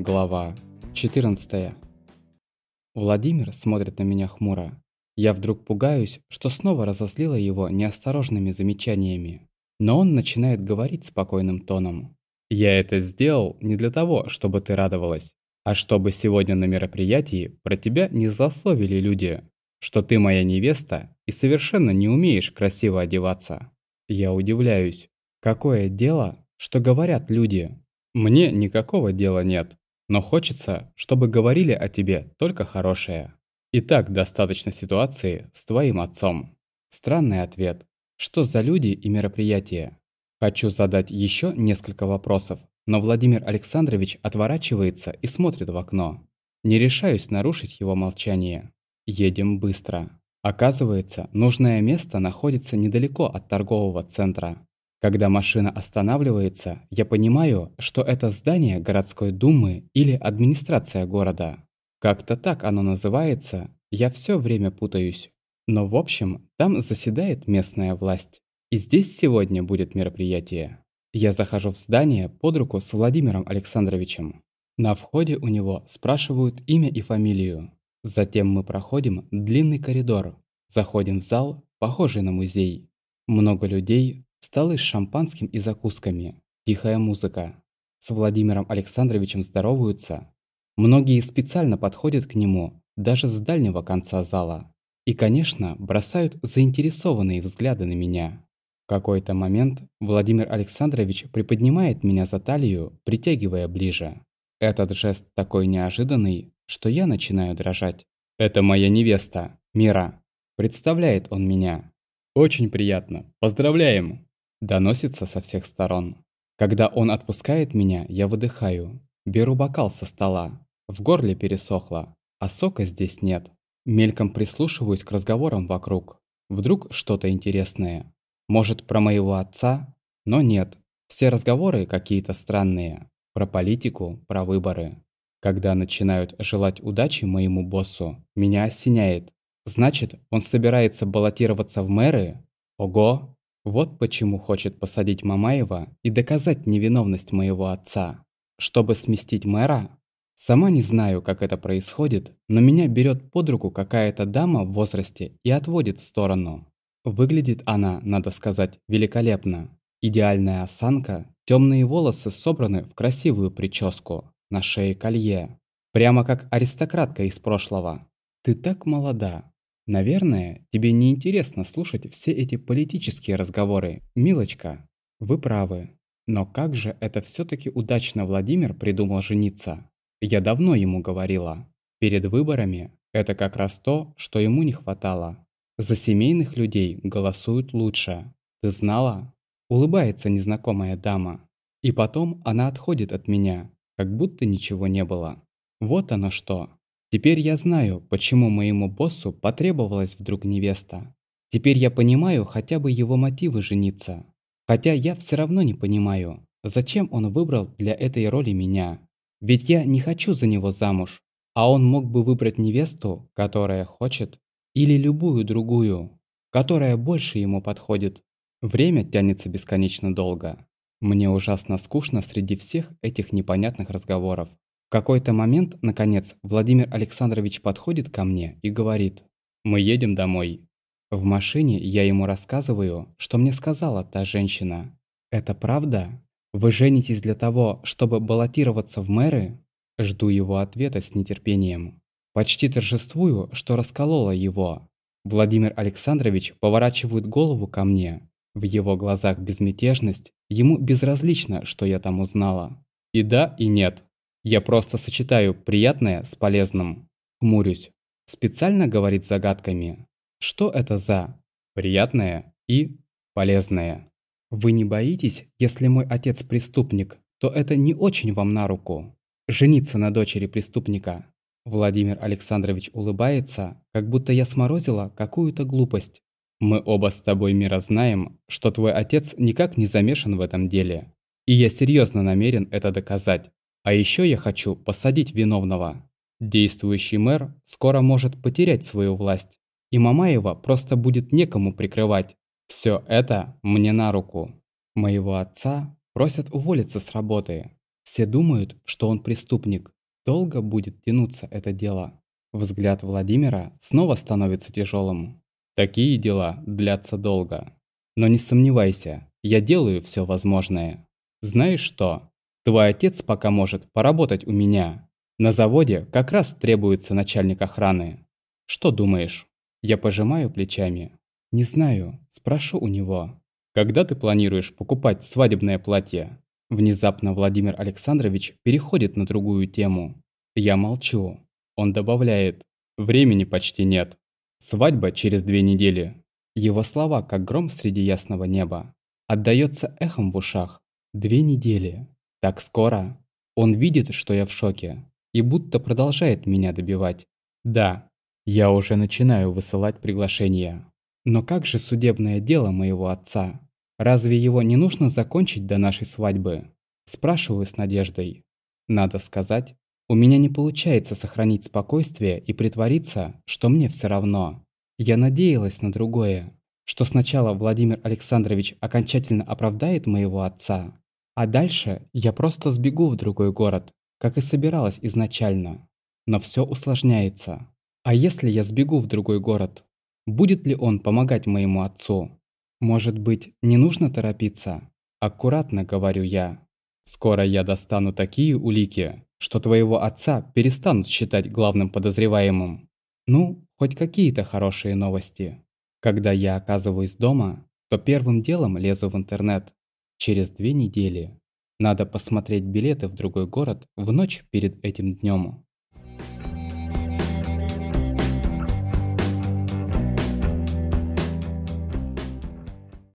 Глава 14 Владимир смотрит на меня хмуро. Я вдруг пугаюсь, что снова разозлила его неосторожными замечаниями. Но он начинает говорить спокойным тоном. «Я это сделал не для того, чтобы ты радовалась, а чтобы сегодня на мероприятии про тебя не злословили люди, что ты моя невеста и совершенно не умеешь красиво одеваться». Я удивляюсь. Какое дело, что говорят люди? Мне никакого дела нет. Но хочется, чтобы говорили о тебе только хорошее. И так достаточно ситуации с твоим отцом. Странный ответ. Что за люди и мероприятия? Хочу задать еще несколько вопросов, но Владимир Александрович отворачивается и смотрит в окно. Не решаюсь нарушить его молчание. Едем быстро. Оказывается, нужное место находится недалеко от торгового центра. Когда машина останавливается, я понимаю, что это здание городской думы или администрация города. Как-то так оно называется, я все время путаюсь. Но в общем, там заседает местная власть. И здесь сегодня будет мероприятие. Я захожу в здание под руку с Владимиром Александровичем. На входе у него спрашивают имя и фамилию. Затем мы проходим длинный коридор, заходим в зал, похожий на музей. Много людей, Столы с шампанским и закусками, тихая музыка. С Владимиром Александровичем здороваются. Многие специально подходят к нему, даже с дальнего конца зала. И, конечно, бросают заинтересованные взгляды на меня. В какой-то момент Владимир Александрович приподнимает меня за талию, притягивая ближе. Этот жест такой неожиданный, что я начинаю дрожать. «Это моя невеста, Мира», – представляет он меня. «Очень приятно. Поздравляем!» Доносится со всех сторон. Когда он отпускает меня, я выдыхаю. Беру бокал со стола. В горле пересохло, а сока здесь нет. Мельком прислушиваюсь к разговорам вокруг. Вдруг что-то интересное. Может, про моего отца? Но нет. Все разговоры какие-то странные. Про политику, про выборы. Когда начинают желать удачи моему боссу, меня осеняет. Значит, он собирается баллотироваться в мэры? Ого! Вот почему хочет посадить Мамаева и доказать невиновность моего отца. Чтобы сместить мэра? Сама не знаю, как это происходит, но меня берет под руку какая-то дама в возрасте и отводит в сторону. Выглядит она, надо сказать, великолепно. Идеальная осанка, темные волосы собраны в красивую прическу, на шее колье. Прямо как аристократка из прошлого. Ты так молода, Наверное, тебе не интересно слушать все эти политические разговоры, милочка. Вы правы. Но как же это все-таки удачно Владимир придумал жениться? Я давно ему говорила. Перед выборами это как раз то, что ему не хватало. За семейных людей голосуют лучше. Ты знала? Улыбается незнакомая дама. И потом она отходит от меня, как будто ничего не было. Вот оно что. Теперь я знаю, почему моему боссу потребовалась вдруг невеста. Теперь я понимаю хотя бы его мотивы жениться. Хотя я все равно не понимаю, зачем он выбрал для этой роли меня. Ведь я не хочу за него замуж, а он мог бы выбрать невесту, которая хочет, или любую другую, которая больше ему подходит. Время тянется бесконечно долго. Мне ужасно скучно среди всех этих непонятных разговоров. В какой-то момент, наконец, Владимир Александрович подходит ко мне и говорит «Мы едем домой». В машине я ему рассказываю, что мне сказала та женщина. «Это правда? Вы женитесь для того, чтобы баллотироваться в мэры?» Жду его ответа с нетерпением. Почти торжествую, что расколола его. Владимир Александрович поворачивает голову ко мне. В его глазах безмятежность, ему безразлично, что я там узнала. И да, и нет. Я просто сочетаю приятное с полезным. Хмурюсь. Специально говорит загадками. Что это за приятное и полезное? Вы не боитесь, если мой отец преступник, то это не очень вам на руку. Жениться на дочери преступника. Владимир Александрович улыбается, как будто я сморозила какую-то глупость. Мы оба с тобой, Мира, знаем, что твой отец никак не замешан в этом деле. И я серьезно намерен это доказать. А еще я хочу посадить виновного. Действующий мэр скоро может потерять свою власть, и Мамаева просто будет некому прикрывать. Все это мне на руку. Моего отца просят уволиться с работы. Все думают, что он преступник. Долго будет тянуться это дело. Взгляд Владимира снова становится тяжелым. Такие дела длятся долго. Но не сомневайся, я делаю все возможное. Знаешь что? Твой отец пока может поработать у меня. На заводе как раз требуется начальник охраны. Что думаешь? Я пожимаю плечами. Не знаю, спрошу у него. Когда ты планируешь покупать свадебное платье? Внезапно Владимир Александрович переходит на другую тему. Я молчу. Он добавляет. Времени почти нет. Свадьба через две недели. Его слова, как гром среди ясного неба. Отдается эхом в ушах. Две недели. Так скоро. Он видит, что я в шоке. И будто продолжает меня добивать. Да, я уже начинаю высылать приглашения. Но как же судебное дело моего отца? Разве его не нужно закончить до нашей свадьбы? Спрашиваю с надеждой. Надо сказать, у меня не получается сохранить спокойствие и притвориться, что мне все равно. Я надеялась на другое, что сначала Владимир Александрович окончательно оправдает моего отца, а дальше я просто сбегу в другой город, как и собиралась изначально. Но все усложняется. А если я сбегу в другой город? Будет ли он помогать моему отцу? Может быть, не нужно торопиться? Аккуратно говорю я. Скоро я достану такие улики, что твоего отца перестанут считать главным подозреваемым. Ну, хоть какие-то хорошие новости. Когда я оказываюсь дома, то первым делом лезу в интернет. Через две недели. Надо посмотреть билеты в другой город в ночь перед этим днем.